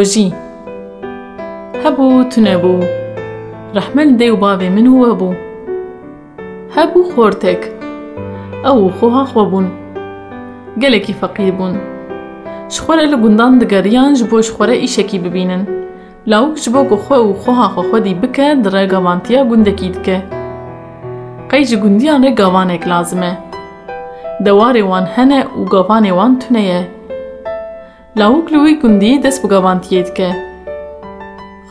جۆژی هەبوو تونەبوو ڕەحمەل دەی و باوێ من وە بوو هەبوو خۆرتێک ئەو خۆها خۆ بوون bûn ji xwe re li gundan digeriyan ji xwe re îşekî bibînin lawik ji bo ku xwe û xweha xwe xwedî bike di regavantiya gundekî dike qey ji gundiyan re gavanek lazim e lawik li wî gundî dest bi gavantiyê dike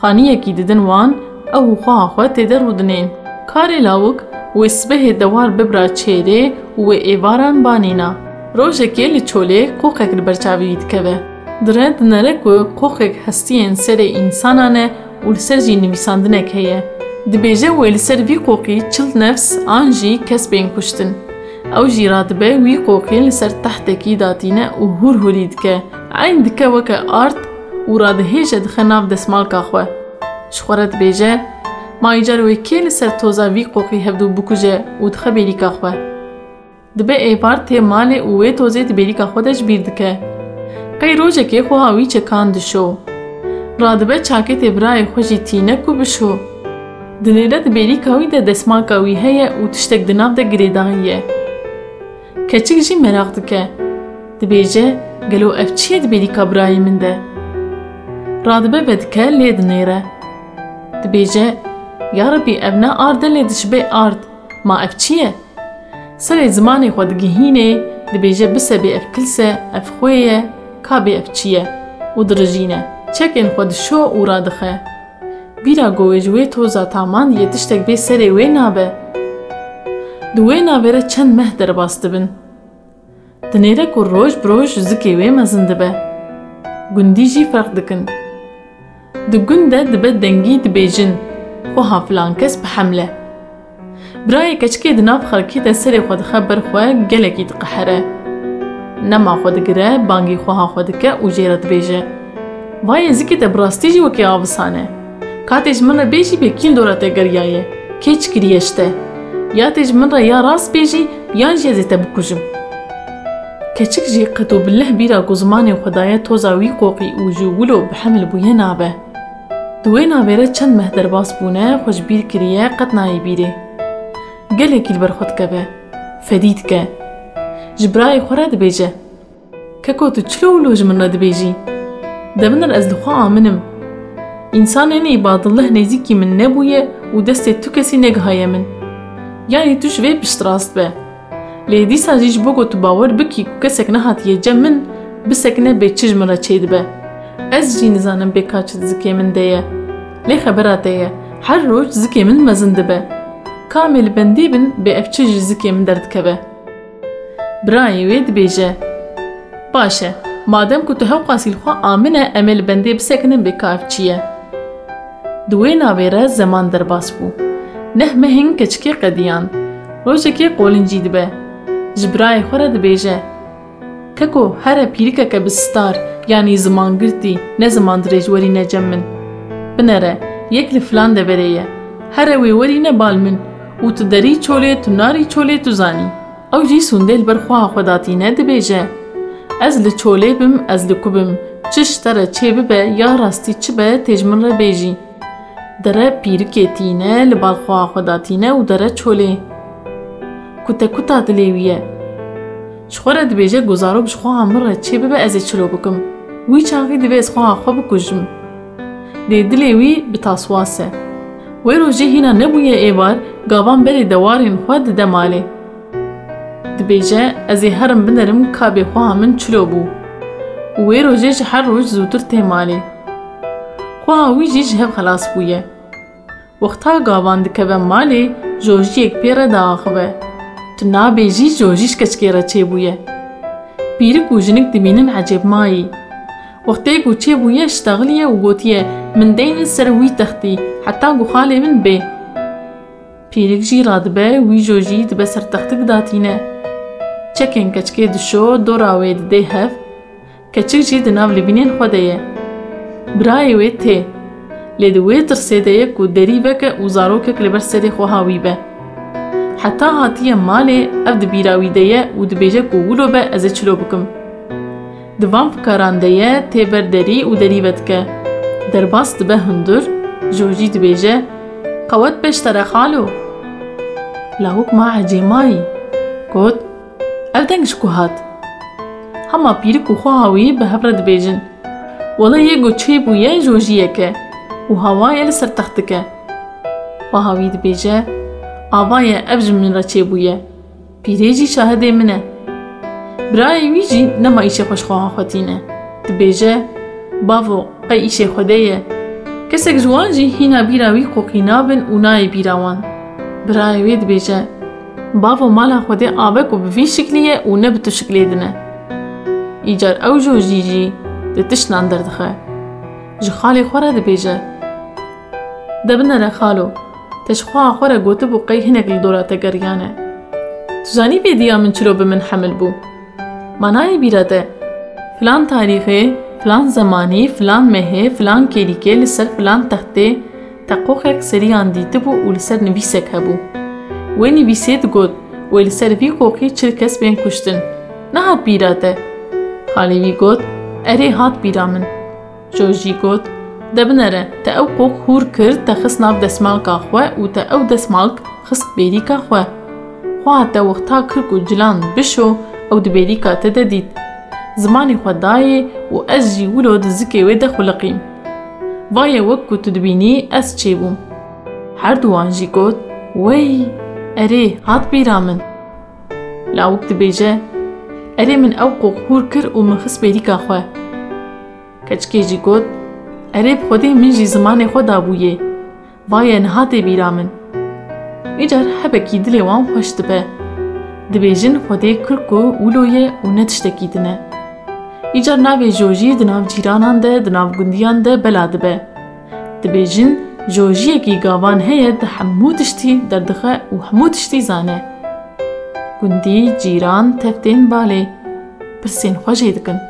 xaniyekî didin wan ew û xweha xwe têde rûdinên karê lawik wê sibehê dewar bibra çêrê û wê êvaran banîna Rojekê li çolê qoxek li berçavî dikeve. Dire dinere ku qoxek hestiyên serê însanan e û li ser jî nivîsandinek heye. Dibêje wê li ser vî qoqî çil nefs an jî kesbên kuştin. Ew jî radibe wî qoqî li ser tehtekî datîne û hûr hûrî dike. Weke art û radihêje dixe nav desmalka xwe. Ji xwe re dibêje, Maycar wê kê li ser toza vî qoqî hevdû bikuje û dixe bêrîka xwe. Dibe êvar tê malê û wê tozê di bêrîka xwe de ji bîr dike. Qey rojekê xweha wî çekan dişo. Radibe çakê tê birayê xwe jî tînek û bişo. Dilêre di bêrîka wî de desmaka wî heye û tiştek di nav de girêdayî ye. Keçik jî merak dike. Dibêje gelo ev çi ye di bêrîka birayê min de. Radibe vedike lê dinêre. Dibêje Ya Rabî ev ne ard e lê dişibê ard. Ma ev çi ye? Serê zimanê xwe digihînê dibêje bisebê ev kilse ev xwe ye ka bê ev çi ye û dirijîne çekên xwe dişo û radixe dinêre ku roj bi roj zikê wê mezin dibe gundî jî ferq dikin di gund de dibe dengî dibêjin xweha filan kes bi hemle برایە کەچکێ دناف diqehere. Nema xwe digire bangî xweha xwe dike û jê re dibêje. Vayê zikê te birastî jî wekî avisan e. Katê ji min re bêjî bê kîl dora te geriyaye. Kê çi kiriye ji te? Ya tê ji min re ya rast bêjî yan jê zê te bikujim. Û ji wilo bi hemil bûye nabe. Di wê navê re çend meh derbas bûne xwe ji bîr kiriye qet nayê bîrê. gelekî li ber xwe dikeve fedî dike ji birayê xwe re dibêje keko tu çilo wilo ji min re dibêjî de min ez li xwe aminim însanên îbadillah nêzîkî min nebûye û destê tu kesî negihaye min yanî tu ji vê piştrast be lê dîsa jî ji bo ku tu bawer bikî ku kesek nehatiye cem min bisekine bê çi ji min re çê dibe ez jî nizanim bê ka çi zikê min de ye lê xebera te ye her roj zikê min mezin dibe kamê li bendê bin bê ev çi ji zikê min derdikeve. Birayê wê dibêje Baş e madem ku tu hew qasîl xwe amin e em ê li Ji birayê xwe re dibêje. Keko here pîrikeke bi star yanî zimangirtî ne ziman dirêj werî necem min. Binere yek li filan deverê ye. Here wê werî ne bal min û tu derî çolê tu narî çolê tu zanî. Ew jî sûndê li ber xweha xwe datîne dibêje. Ez li çolê bim ez li ku bim. Çi ji te re çê bibe ya rastî çi be tê ji min re bêjî. Dere pîrikê tîne li bal xweha xwe datîne û dere çolê. Ku te kuta dilê wî ye. Ji xwe re dibêje guzaro ji xweha min re çê bibe ez ê çilo bikim. Wî çaxî divê ez xweha xwe bikujim. Dê dilê wî bi taswas e. Wê rojê hîna nebûye êvar gavan berê dewarên xwe dide malê. Dibêje ez ê herim binerim kabê xweha min çilo bû. û wê rojê ji her jî. Tu nabêjî jojî ji keçikê re çêbûye. Pîrik û jinik dibînin ecêbmayî. Wextê ku çêbûye şitexiliye û gotiye min deynin ser wî textî heta ku xalê min bê. Pîrik jî radibe wî jojî dibe ser textik datîne. Çekên keçikê dişo dora wê didê hev, keçik jî di nav libînên xwe de ye. Birayê wê tê, lê di wê tirsê de ye ku derî veke û zarokek li ber serê xweha wî be. حتى هاتیه مالي اف دی بیراوی دیه و دی بیجه کو ولو با از چلو بکم. دوام فکران دیه تی برداری و دریبت در باس دی هندور جوجی دی بیجه قوت بشتر خالو. لاوک ما عجي مایی. گود اف دنگش هات. هما پیر کو خو هاوی به هفر دی بیجن. ولی یه گو چه و هوایل سر تخت که. و هاوی دی آوای ابز من را چه بویه؟ پیریجی شاهده منه. برای ویجی نما ایشه خوش خواه خواتینه تو بیجه باو قی ایشه خوده یه کسک جوان جی هینا بیراوی قوقینا بن اونای بیراوان برای وید بیجه باو مالا خوده آبه کو بفی شکلیه اونه بتو شکلی دنه. ایجار أو جو جی جی ده تش نندردخه جو خالی خوره ده خالو. Hinek li dora te geriyane tu zanî bêdiya min çilo bi min hemil bû manayê bîra te filan tarîxê filan zemanî filan mehê filan kêlîkê li ser filan textê teqoxek seriyan dîtibû û li ser nivîsek hebû wê nivîsê digot wê li ser vî qoxî çil kes bên kuştin nehat bîra te xalê wî got erê hat bîra min jo jî got debinere te ew qox hûr kir te xist nav desmalka xwe û te ew desmalk xist bêrîka xwe xweha te wexta kirk û cilan bişo ew di bêrîka te de dît zimanê xwe dayê û ez jî wilo di zikê wê de xwiliqîm vayê wek ku tu dibînî ez çêbûm her du wan jî got wey erê bi xwedê min jî zimanê xwe dabûye vayê nihatê bîra min îcar hebekî dilê wan xweş dibe dibêjin xwedê kir ku wilo ye û ne tiştekî dine îcar navê jojî di nav cîranan de di nav gundiyan de bela dibe dibêjin jojiyekî gavan heye di hemû tiştî derdixe û hemû tiştî zane gundî cîran teftên balê pirsên xwe jê dikin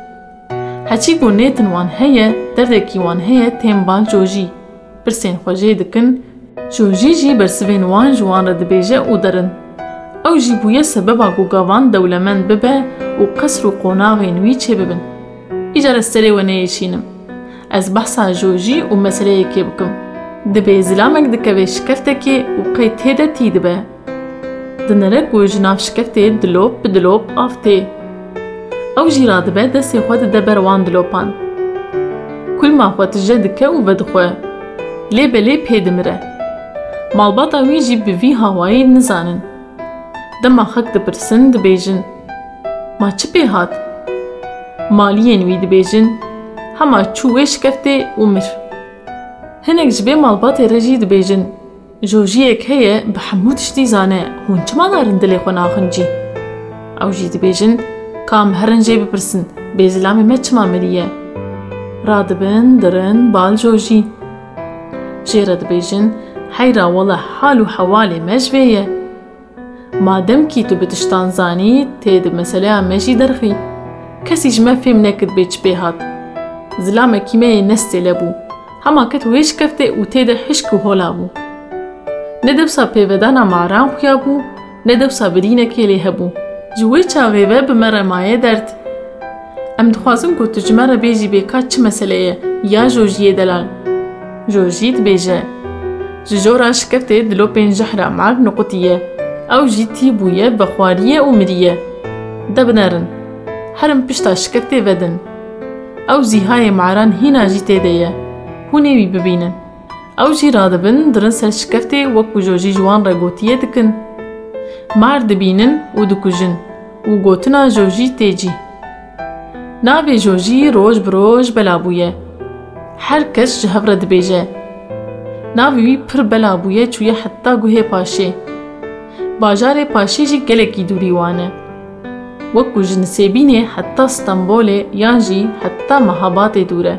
heçî ku nêtin wan heye derdekî wan heye tên bal jojî pirsên xwe jê dikin jojî jî bersivên wan ji wan re dibêje û derin ew jî bûye sebeba ku gavan dewlemend bibe û qesr û qonaxên wî çê bibin îcar ez serê we neyêşînim ez behsa jojî û meseleyekê bikim dibê zilamek dikeve şikeftekê û qey dinere ku ji nav şikeftê dilop bi dilop av tê ew jî radibe destê xwe dide ber wan dilopan kulma xwe tije dike û vedixwe lê belê pê dimire malbata wî dibêjin hema çû wê şikeftê û mir hinek ji bê malbatê re jî dibêjin jojiyek heye bi hemû tiştî zane hûn çima darin dilê xwe dibêjin kam herin jê bipirsin bêzilamê me çima miriye radibin dirin bal jojî jê re dibêjin heyra wela hal û hewalê me ji vê ye madem kî tu bi tiştan zanî tê di meseleya me jî derxî kesî ji me fêm nekir bê çi pê hat zilamekî me yê nestê lebû hema ket wê şikeftê û tê de hişk û hola bû ne dewsa pêvedana maran xuya bû ne dewsa birînekê lê hebû جوی چاوی به بمره مایه درد. ام دخوازم که تجمع را بیجی به که چه مسئله یا جوجیه دلال. جوجید بیجه. ججو را شکفته دلو پینجه را مرگ نقطیه. أو جیتی بویه بخواریه و مریه. دبنرن. هرم پشتا شکفته ودن. أو زیهای معران هی ناجیته دیه. هونه بی ببینن. أو جی را دبن درن سر شکفته وکو جوجی جوان را گوتیه دکن. دکن. Navê jojî roj bi roj bela bûye her kes ji hev re dibêje navê wî pir bela bûye çûye heta guhê paşê bajarê paşê jî gelekî dûrî wan e wekû ji Nisêbînê heta Stenbolê yan jî heta Mehabatê dûr e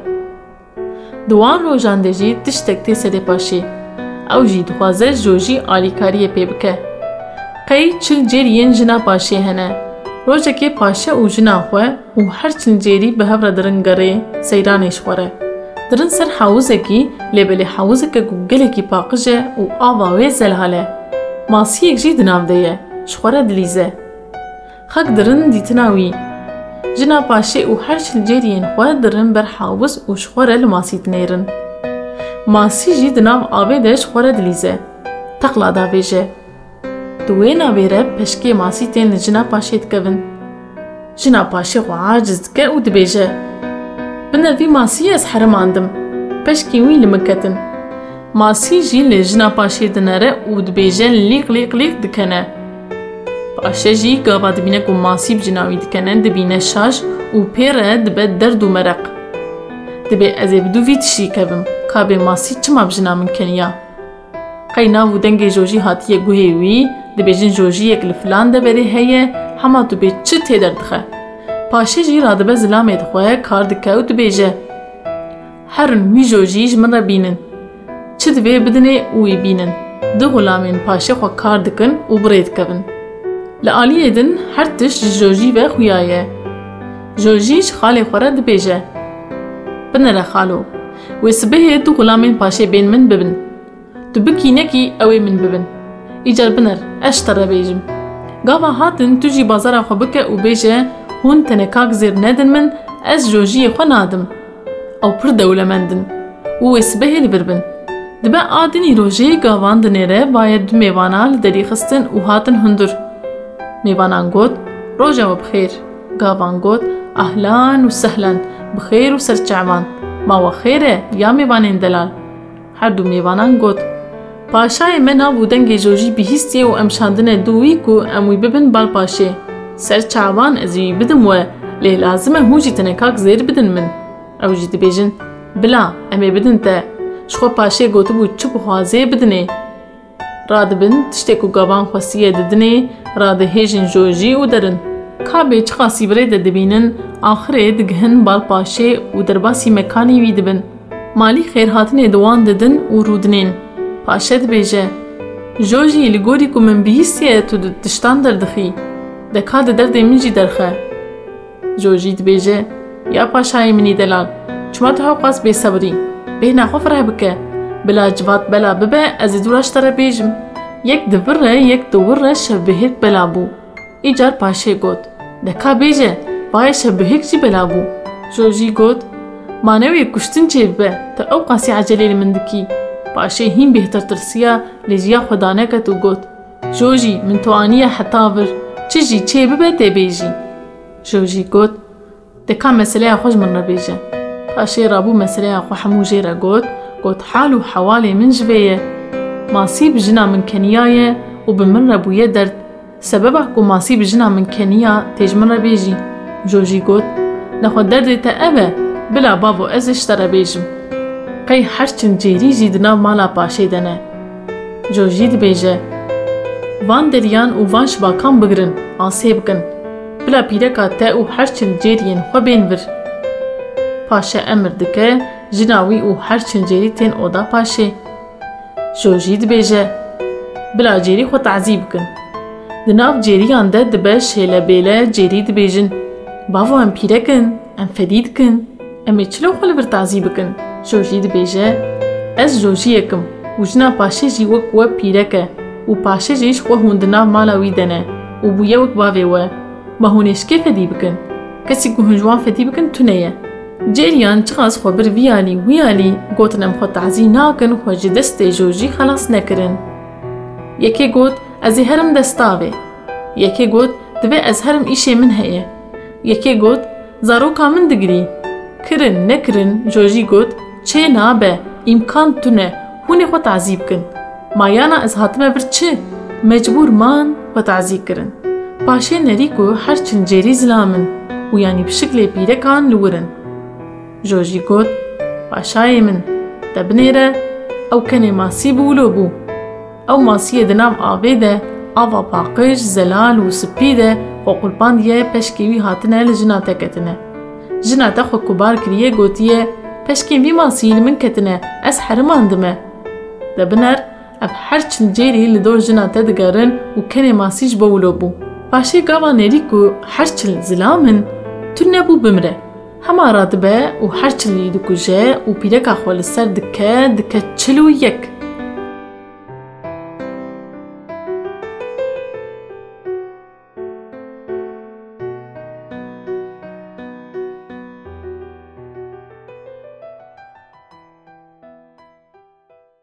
di wan rojan de jî tiştek tê serê paşê ew jî dixwaze jojî alîkariyê pê bike xwe û her çilcêrî bi hev re dirin gerê seyranê ji xwe re dirin ser hewizekî lêbelê hewizeke ku gelekî paqij e û ava wê zelhal e masiyek jî di nav de ye ji xwe re dilîze xek dirin dîtina wî jina paşê û her çilcêriyên xwe dirin ber hewiz û ji xwe re li masî dinêrin ماسی جی دناو آوه دش خوره دلیزه تقلا دا بیجه دوی ناویره پشکی ماسی تین لجنا پاشی دکوین جنا خو عاجز دکه أو دبیجه بنوی ماسی از حرماندم پشکی وی لمکتن ماسی جی لجنا پاشی دنره أو دبیجه لیق لیق لیق دکنه پاشه جی گاوا دبینه کو ماسی بجناوی دکنن دبینه شاش أو پیره دبه درد و مرق دبه از بدو وی تشی کبم کابه ماسی چما بجنا من کنیا قینا و دنگ جوجی هاتیه گوهی وی دبیجن جوجی یک لفلان دبری هیه هما دبه چه تیدر دخه؟ پاشه جی را دبه زلامه دخواه کار دکه و دبیجه هرن وی جوجی جمن را بینن. چه دبه بدنه اوی بینن؟ دو غلامین پاشه خو کار دکن و برید کبن. لعالیه دن هر تش جوجی و خویایه. جوجیش خاله خوره دبیجه بنره خالو. و سبه دو غلامین پاشه بین من ببن. تو بکی نکی اوی من ببن. ایجار بنر اشتر بیجم گاوا هاتن تو جی بازار خو بکه و بیجه هون تنکاک زیر ندن من از جوجی خو نادم. أو پر دولمندن و سبه لی بربن دبه آدنی روژه گاوان دنیره باید دو میوانا لدری خستن و هاتن هندر. میوانان گوت روژه و بخیر گاوان گوت أهلان و سهلان بخیر و سرچعوان. ما و خیره یا میوانین دلال. هر دو میوانان گوت. پاشای من ناو دنگ جوجی بهیستی و ام شاندنه دوی کو ام وی ببن بال پاشه. سر چاوان از وی بدم و لی لازمه هوجی تنکاک زیر بدن من. جی دبیجن بلا امی بدن پاشه گوتو بو چو بخوازه بدنه. رادبن تشتی کو گابان خواسیه ددنه. راده هیجن جوجی و درن. کابه چه خاصی بره دبینن آخره دگهن بال پاشه و درباسی مکانی وی دبن. مالی خیر هاتنه دوان ددن و پاشه دبیجه جوجی لگوری کو من بیستیه تو دشتان دردخی دکا ده درد من جی درخه جوجی دبیجه یا پاشای منی دلال چما تو قاس بی صبری به نخو فره بکه بلا جوات بلا ببه از دوراش تره بیجم یک دوره یک دوره شبهت بلا بو ایجار پاشه گوت دکا بیجه بای شبهک جی بلا بو جوجی گوت مانوی کشتن چه به تا أو قاسی عجلی من دکی پاشه هین بهتر ترسیا لجیا خدانه کت و گوت. جوجی من توانیه حتاور. چه ببه تی بیجی؟ جوجی گوت دکا مسئله خوش من بیجه. پاشه رابو مسئله خو حمو جیره گوت. گوت حالو حوالی من جویه. ماسی بجنا من کنیایه و بمن ربویه درد. سببه کو ماسی بجنا من کنیا تیج من را بیجی. جوجی گوت درد تا اوه بلا بابو ازش تره بیجم. قەی هەرچن جێریژی دناو مالا پاشەی دەنە جۆژی دبێژە وان دەریان و وان شباکان بگرن ئاسێ بکەن بلا پیرەکە تە و هەرچن جێریên xwe bên vir paşe emir dike jina wî û her çincêrî tên oda paşê jojî dibêje bila cêrî xwe tezî bikin di nav cêriyan de dibe şêlebêle cêrî dibêjin bavo em pîrekin em fedî dikin em ê çilo xwe li vir tezî bikin جۆژی dibêje ez jojiyekîm û jina paşê jî wek we pîrek e û paşê jî ji xwe hûn di nav mala wî dene û bûye wek bavê we ma hûn ê ji kê fedî bikin kesî ku hûn ji wan fedî bikin tune ye cêriyan çiqas xwe bir vî alî wî alî gotin em xwe tezî nakin xwe ji destê چه نابه امکان تونه هونی خو تعذیب کن مایانا از هاتمه بر چه مجبور مان و تعذیب کرن پاشه نری کو هر چن جری زلامن و یعنی بشکل پیرکان لورن جوجی گوت پاشای من دبنیره أو کنی ماسی بولو بو أو ماسی دنام آوه ده آوا پاقش زلال و سپی ده و قربان دیه پشکیوی هاتنه لجنا تکتنه جنا تخو کبار کریه گوتیه پشکین وی ماسیل من کتنه از حرماندمه دبنر اف هرچن جیری لدور جنا تدگرن و کنه ماسیج بولو بو. پاشه گاوا نری کو هرچن زلامن تو نبو بمرة. هما رادبه و هرچن لیدو کجه و پیرکا خوال سر دکه دکه چلو یک